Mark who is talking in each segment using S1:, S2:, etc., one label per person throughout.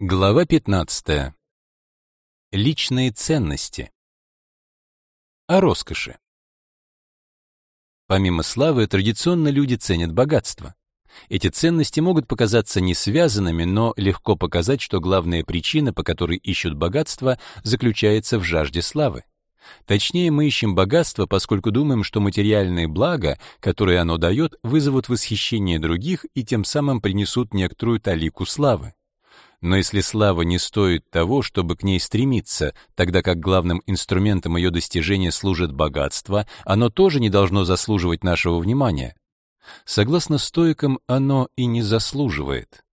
S1: Глава 15. Личные ценности. О роскоши. Помимо славы, традиционно люди ценят богатство. Эти ценности могут показаться не связанными, но легко показать, что главная причина, по которой ищут богатство, заключается в жажде славы. Точнее, мы ищем богатство, поскольку думаем, что материальные блага, которые оно дает, вызовут восхищение других и тем самым принесут некоторую талику славы. Но если слава не стоит того, чтобы к ней стремиться, тогда как главным инструментом ее достижения служит богатство, оно тоже не должно заслуживать нашего внимания. Согласно стоикам, оно и не заслуживает.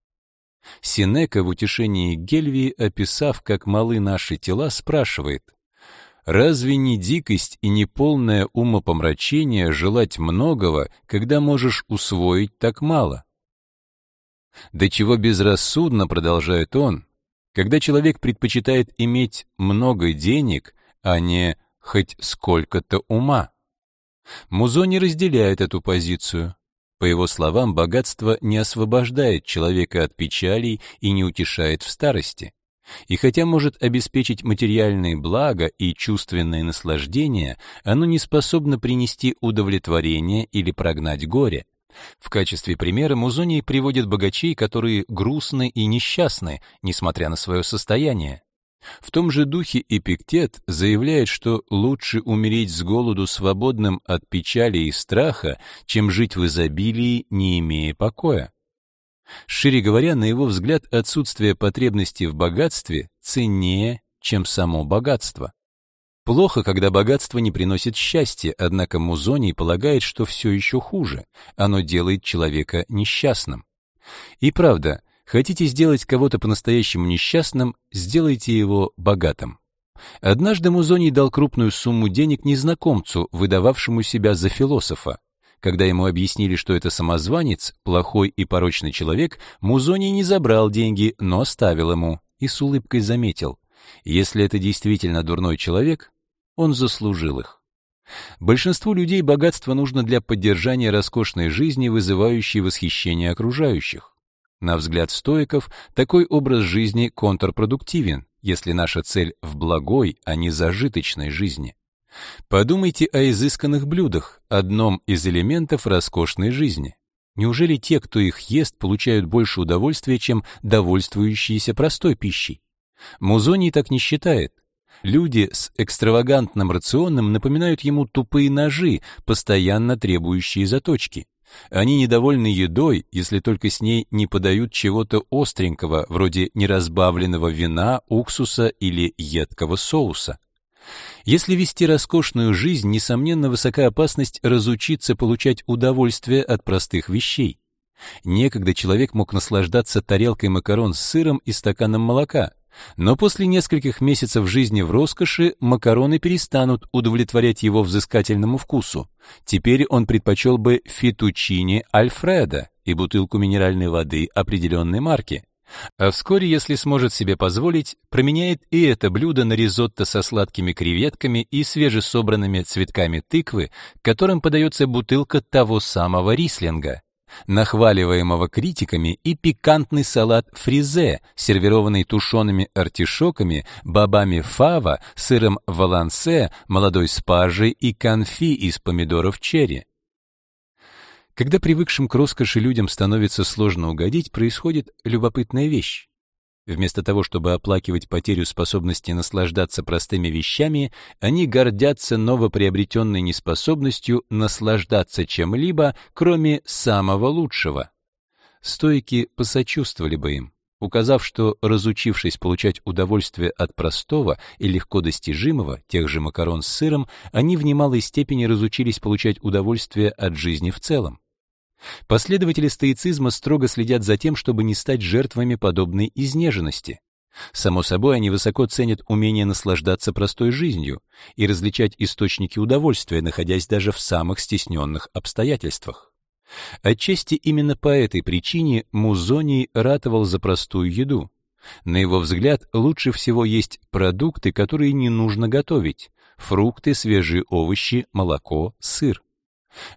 S1: Синека в утешении Гельвии, описав, как малы наши тела, спрашивает, «Разве не дикость и не полное умопомрачение желать многого, когда можешь усвоить так мало?» До чего безрассудно, продолжает он, когда человек предпочитает иметь много денег, а не хоть сколько-то ума. Музо не разделяет эту позицию. По его словам, богатство не освобождает человека от печалей и не утешает в старости. И хотя может обеспечить материальные блага и чувственные наслаждения, оно не способно принести удовлетворение или прогнать горе. В качестве примера Музоний приводит богачей, которые грустны и несчастны, несмотря на свое состояние. В том же духе Эпиктет заявляет, что лучше умереть с голоду свободным от печали и страха, чем жить в изобилии, не имея покоя. Шире говоря, на его взгляд, отсутствие потребности в богатстве ценнее, чем само богатство. Плохо, когда богатство не приносит счастья, однако Музоний полагает, что все еще хуже. Оно делает человека несчастным. И правда, хотите сделать кого-то по-настоящему несчастным, сделайте его богатым. Однажды Музоний дал крупную сумму денег незнакомцу, выдававшему себя за философа. Когда ему объяснили, что это самозванец, плохой и порочный человек, Музоний не забрал деньги, но оставил ему и с улыбкой заметил: если это действительно дурной человек, он заслужил их. Большинству людей богатство нужно для поддержания роскошной жизни, вызывающей восхищение окружающих. На взгляд стоиков, такой образ жизни контрпродуктивен, если наша цель в благой, а не зажиточной жизни. Подумайте о изысканных блюдах, одном из элементов роскошной жизни. Неужели те, кто их ест, получают больше удовольствия, чем довольствующиеся простой пищей? Музоний так не считает. Люди с экстравагантным рационом напоминают ему тупые ножи, постоянно требующие заточки. Они недовольны едой, если только с ней не подают чего-то остренького, вроде неразбавленного вина, уксуса или едкого соуса. Если вести роскошную жизнь, несомненно, высока опасность разучиться получать удовольствие от простых вещей. Некогда человек мог наслаждаться тарелкой макарон с сыром и стаканом молока — но после нескольких месяцев жизни в роскоши макароны перестанут удовлетворять его взыскательному вкусу. Теперь он предпочел бы фетучини Альфреда и бутылку минеральной воды определенной марки. А вскоре, если сможет себе позволить, променяет и это блюдо на ризотто со сладкими креветками и свежесобранными цветками тыквы, которым подается бутылка того самого рислинга нахваливаемого критиками, и пикантный салат фризе, сервированный тушеными артишоками, бобами фава, сыром валансе, молодой спаржей и конфи из помидоров черри. Когда привыкшим к роскоши людям становится сложно угодить, происходит любопытная вещь. Вместо того, чтобы оплакивать потерю способности наслаждаться простыми вещами, они гордятся новоприобретенной неспособностью наслаждаться чем-либо, кроме самого лучшего. Стойки посочувствовали бы им, указав, что, разучившись получать удовольствие от простого и легко достижимого, тех же макарон с сыром, они в немалой степени разучились получать удовольствие от жизни в целом. Последователи стоицизма строго следят за тем, чтобы не стать жертвами подобной изнеженности. Само собой, они высоко ценят умение наслаждаться простой жизнью и различать источники удовольствия, находясь даже в самых стесненных обстоятельствах. Отчасти именно по этой причине Музоний ратовал за простую еду. На его взгляд, лучше всего есть продукты, которые не нужно готовить: фрукты, свежие овощи, молоко, сыр.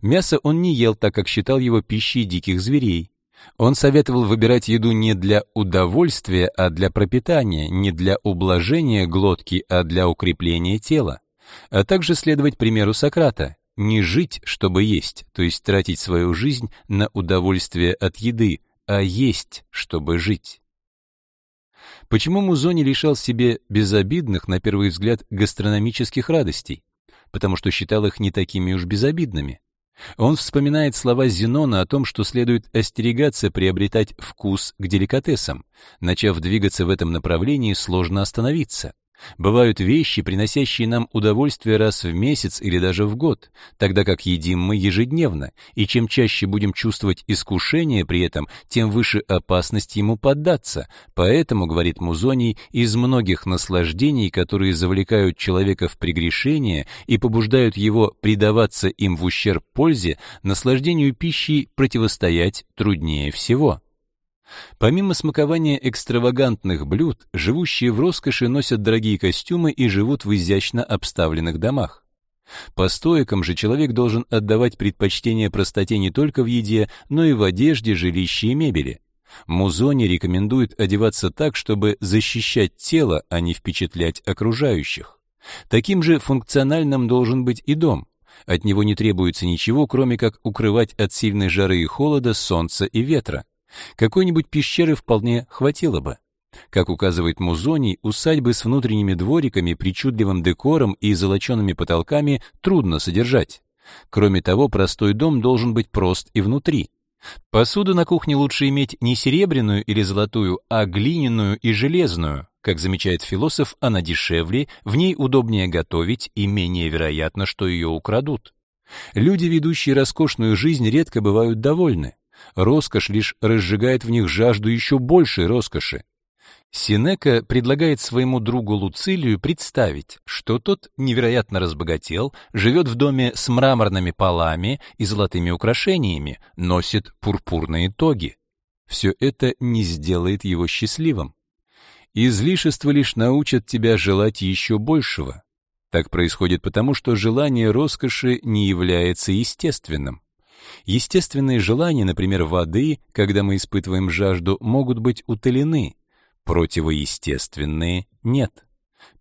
S1: Мясо он не ел, так как считал его пищей диких зверей. Он советовал выбирать еду не для удовольствия, а для пропитания, не для ублажения глотки, а для укрепления тела, а также следовать примеру Сократа, не жить, чтобы есть, то есть тратить свою жизнь на удовольствие от еды, а есть, чтобы жить. Почему Музони лишал себе безобидных, на первый взгляд, гастрономических радостей? Потому что считал их не такими уж безобидными. Он вспоминает слова Зенона о том, что следует остерегаться приобретать вкус к деликатесам. Начав двигаться в этом направлении, сложно остановиться. Бывают вещи, приносящие нам удовольствие раз в месяц или даже в год, тогда как едим мы ежедневно, и чем чаще будем чувствовать искушение при этом, тем выше опасность ему поддаться. Поэтому, говорит Музоний, из многих наслаждений, которые завлекают человека в прегрешение и побуждают его предаваться им в ущерб пользе, наслаждению пищей противостоять труднее всего. Помимо смакования экстравагантных блюд, живущие в роскоши носят дорогие костюмы и живут в изящно обставленных домах. По стоикам же человек должен отдавать предпочтение простоте не только в еде, но и в одежде, жилище и мебели. Музони рекомендует одеваться так, чтобы защищать тело, а не впечатлять окружающих. Таким же функциональным должен быть и дом. От него не требуется ничего, кроме как укрывать от сильной жары и холода, солнца и ветра. Какой-нибудь пещеры вполне хватило бы. Как указывает Музоний, усадьбы с внутренними двориками, причудливым декором и золочеными потолками трудно содержать. Кроме того, простой дом должен быть прост и внутри. Посуду на кухне лучше иметь не серебряную или золотую, а глиняную и железную. Как замечает философ, она дешевле, в ней удобнее готовить и менее вероятно, что ее украдут. Люди, ведущие роскошную жизнь, редко бывают довольны. Роскошь лишь разжигает в них жажду еще большей роскоши. Синека предлагает своему другу Луцилию представить, что тот невероятно разбогател, живет в доме с мраморными полами и золотыми украшениями, носит пурпурные тоги. Все это не сделает его счастливым. Излишества лишь научат тебя желать еще большего. Так происходит потому, что желание роскоши не является естественным. Естественные желания, например, воды, когда мы испытываем жажду, могут быть утолены, противоестественные — нет.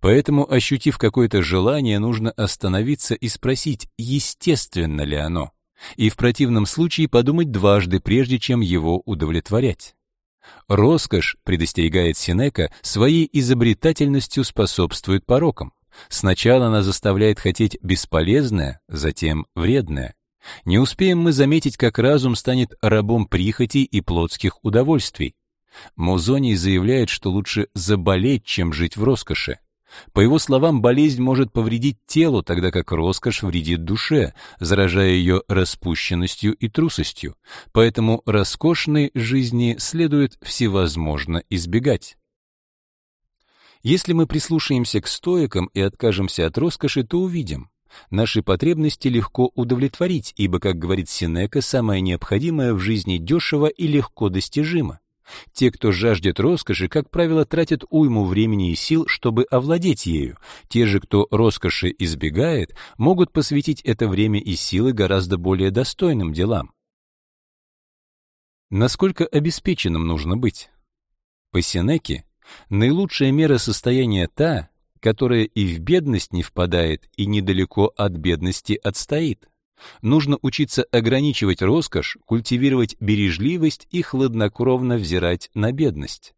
S1: Поэтому, ощутив какое-то желание, нужно остановиться и спросить, естественно ли оно, и в противном случае подумать дважды, прежде чем его удовлетворять. Роскошь, предостерегает Синека, своей изобретательностью способствует порокам. Сначала она заставляет хотеть бесполезное, затем вредное. Не успеем мы заметить, как разум станет рабом прихотей и плотских удовольствий. Музоний заявляет, что лучше заболеть, чем жить в роскоши. По его словам, болезнь может повредить телу, тогда как роскошь вредит душе, заражая ее распущенностью и трусостью. Поэтому роскошной жизни следует всевозможно избегать. Если мы прислушаемся к стоикам и откажемся от роскоши, то увидим, Наши потребности легко удовлетворить, ибо, как говорит Синека, самое необходимое в жизни дешево и легко достижимо. Те, кто жаждет роскоши, как правило, тратят уйму времени и сил, чтобы овладеть ею. Те же, кто роскоши избегает, могут посвятить это время и силы гораздо более достойным делам. Насколько обеспеченным нужно быть? По Сенеке, наилучшая мера состояния та, которая и в бедность не впадает, и недалеко от бедности отстоит. Нужно учиться ограничивать роскошь, культивировать бережливость и хладнокровно взирать на бедность.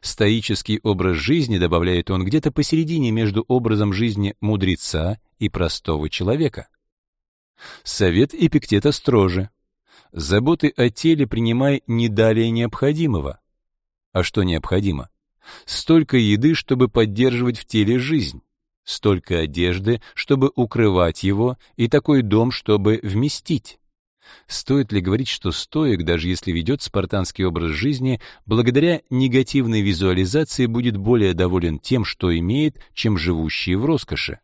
S1: Стоический образ жизни, добавляет он, где-то посередине между образом жизни мудреца и простого человека. Совет Эпиктета строже. Заботы о теле принимай не далее необходимого. А что необходимо? Столько еды, чтобы поддерживать в теле жизнь, столько одежды, чтобы укрывать его, и такой дом, чтобы вместить. Стоит ли говорить, что стоик, даже если ведет спартанский образ жизни, благодаря негативной визуализации будет более доволен тем, что имеет, чем живущие в роскоши?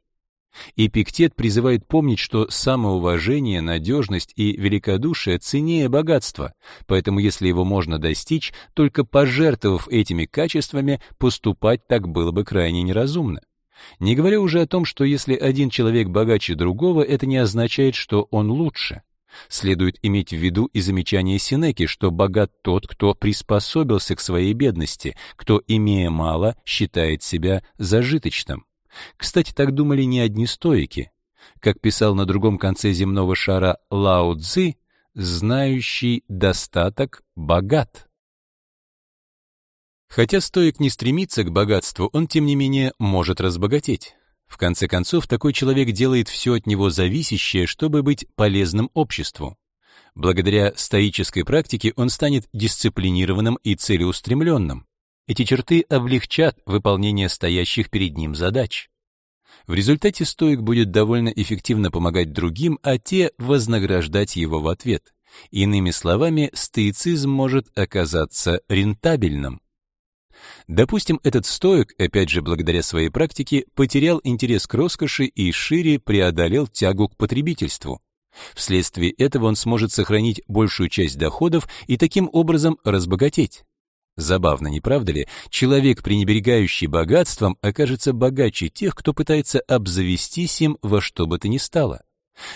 S1: Эпиктет призывает помнить, что самоуважение, надежность и великодушие ценнее богатства, поэтому если его можно достичь, только пожертвовав этими качествами, поступать так было бы крайне неразумно. Не говоря уже о том, что если один человек богаче другого, это не означает, что он лучше. Следует иметь в виду и замечание Синеки, что богат тот, кто приспособился к своей бедности, кто, имея мало, считает себя зажиточным. Кстати, так думали не одни стоики. Как писал на другом конце земного шара Лао Цзи, знающий достаток богат. Хотя стоик не стремится к богатству, он, тем не менее, может разбогатеть. В конце концов, такой человек делает все от него зависящее, чтобы быть полезным обществу. Благодаря стоической практике он станет дисциплинированным и целеустремленным. Эти черты облегчат выполнение стоящих перед ним задач. В результате стоик будет довольно эффективно помогать другим, а те вознаграждать его в ответ. Иными словами, стоицизм может оказаться рентабельным. Допустим, этот стоик, опять же благодаря своей практике, потерял интерес к роскоши и шире преодолел тягу к потребительству. Вследствие этого он сможет сохранить большую часть доходов и таким образом разбогатеть. Забавно, не правда ли? Человек, пренебрегающий богатством, окажется богаче тех, кто пытается обзавестись им во что бы то ни стало.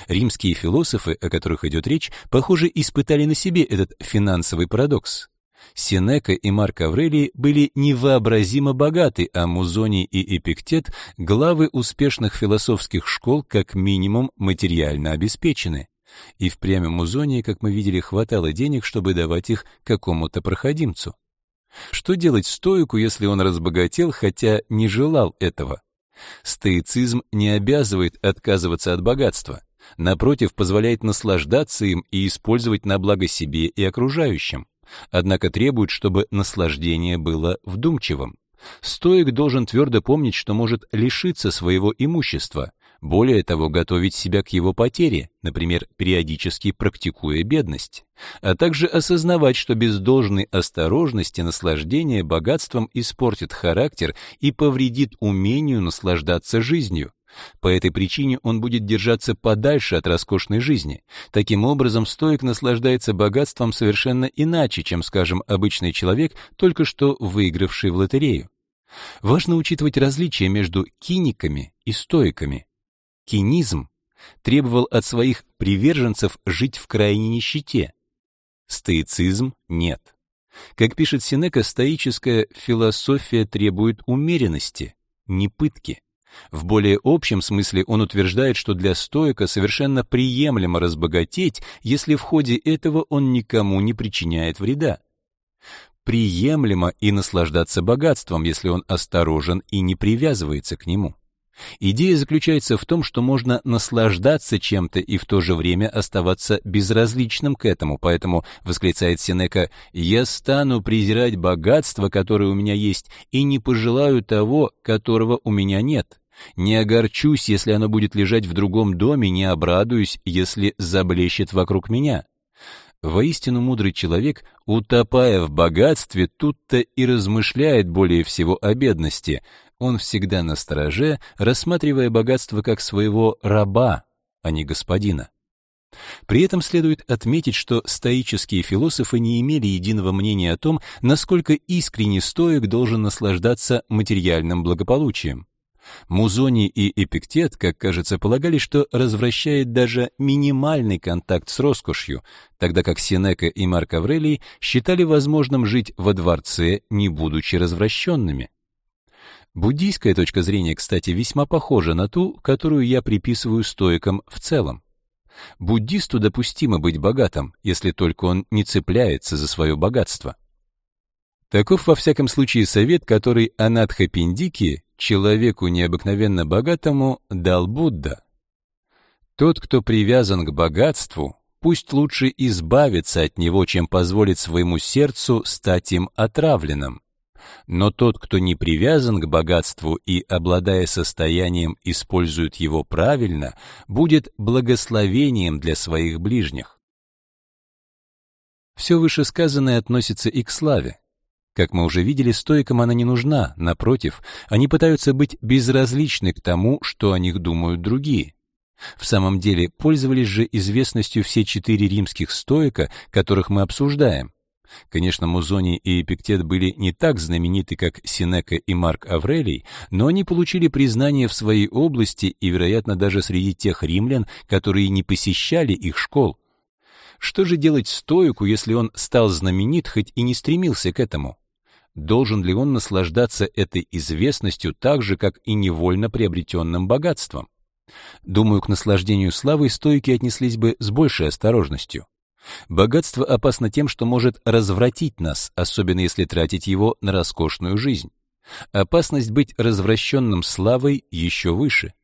S1: Римские философы, о которых идет речь, похоже, испытали на себе этот финансовый парадокс. Сенека и Марк Аврелий были невообразимо богаты, а Музоний и Эпиктет, главы успешных философских школ, как минимум материально обеспечены. И впрямь Музонии, как мы видели, хватало денег, чтобы давать их какому-то проходимцу. Что делать стоику, если он разбогател, хотя не желал этого? Стоицизм не обязывает отказываться от богатства. Напротив, позволяет наслаждаться им и использовать на благо себе и окружающим однако требует, чтобы наслаждение было вдумчивым. Стоик должен твердо помнить, что может лишиться своего имущества, более того, готовить себя к его потере, например, периодически практикуя бедность, а также осознавать, что без должной осторожности наслаждение богатством испортит характер и повредит умению наслаждаться жизнью. По этой причине он будет держаться подальше от роскошной жизни. Таким образом, стоик наслаждается богатством совершенно иначе, чем, скажем, обычный человек, только что выигравший в лотерею. Важно учитывать различия между киниками и стоиками. Кинизм требовал от своих приверженцев жить в крайней нищете. Стоицизм нет. Как пишет Синека, стоическая философия требует умеренности, не пытки. В более общем смысле он утверждает, что для стоика совершенно приемлемо разбогатеть, если в ходе этого он никому не причиняет вреда. Приемлемо и наслаждаться богатством, если он осторожен и не привязывается к нему. Идея заключается в том, что можно наслаждаться чем-то и в то же время оставаться безразличным к этому, поэтому, восклицает Сенека, «Я стану презирать богатство, которое у меня есть, и не пожелаю того, которого у меня нет». Не огорчусь, если оно будет лежать в другом доме, не обрадуюсь, если заблещет вокруг меня. Воистину мудрый человек, утопая в богатстве, тут-то и размышляет более всего о бедности. Он всегда на стороже, рассматривая богатство как своего раба, а не господина. При этом следует отметить, что стоические философы не имели единого мнения о том, насколько искренне стоик должен наслаждаться материальным благополучием. Музони и Эпиктет, как кажется, полагали, что развращает даже минимальный контакт с роскошью, тогда как Сенека и Марк Аврелий считали возможным жить во дворце, не будучи развращенными. Буддийская точка зрения, кстати, весьма похожа на ту, которую я приписываю стоикам в целом. Буддисту допустимо быть богатым, если только он не цепляется за свое богатство. Таков во всяком случае совет, который Анатха Пиндики человеку необыкновенно богатому дал Будда. Тот, кто привязан к богатству, пусть лучше избавится от него, чем позволит своему сердцу стать им отравленным. Но тот, кто не привязан к богатству и, обладая состоянием, использует его правильно, будет благословением для своих ближних. Все вышесказанное относится и к славе. Как мы уже видели, стоикам она не нужна, напротив, они пытаются быть безразличны к тому, что о них думают другие. В самом деле, пользовались же известностью все четыре римских стоика, которых мы обсуждаем. Конечно, Музоний и Эпиктет были не так знамениты, как Синека и Марк Аврелий, но они получили признание в своей области и, вероятно, даже среди тех римлян, которые не посещали их школ, Что же делать стоику, если он стал знаменит, хоть и не стремился к этому? Должен ли он наслаждаться этой известностью так же, как и невольно приобретенным богатством? Думаю, к наслаждению славой стойки отнеслись бы с большей осторожностью. Богатство опасно тем, что может развратить нас, особенно если тратить его на роскошную жизнь. Опасность быть развращенным славой еще выше.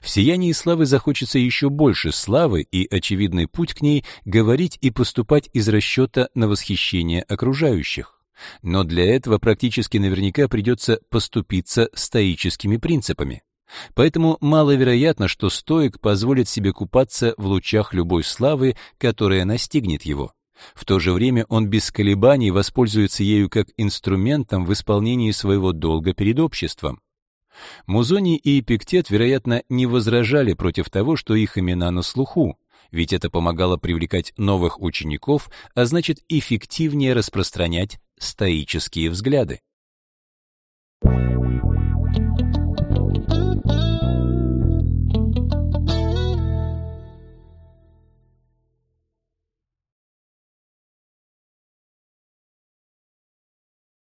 S1: В сиянии славы захочется еще больше славы, и очевидный путь к ней — говорить и поступать из расчета на восхищение окружающих. Но для этого практически наверняка придется поступиться стоическими принципами. Поэтому маловероятно, что стоик позволит себе купаться в лучах любой славы, которая настигнет его. В то же время он без колебаний воспользуется ею как инструментом в исполнении своего долга перед обществом. Музоний и Эпиктет, вероятно, не возражали против того, что их имена на слуху, ведь это помогало привлекать новых учеников, а значит эффективнее распространять стоические взгляды.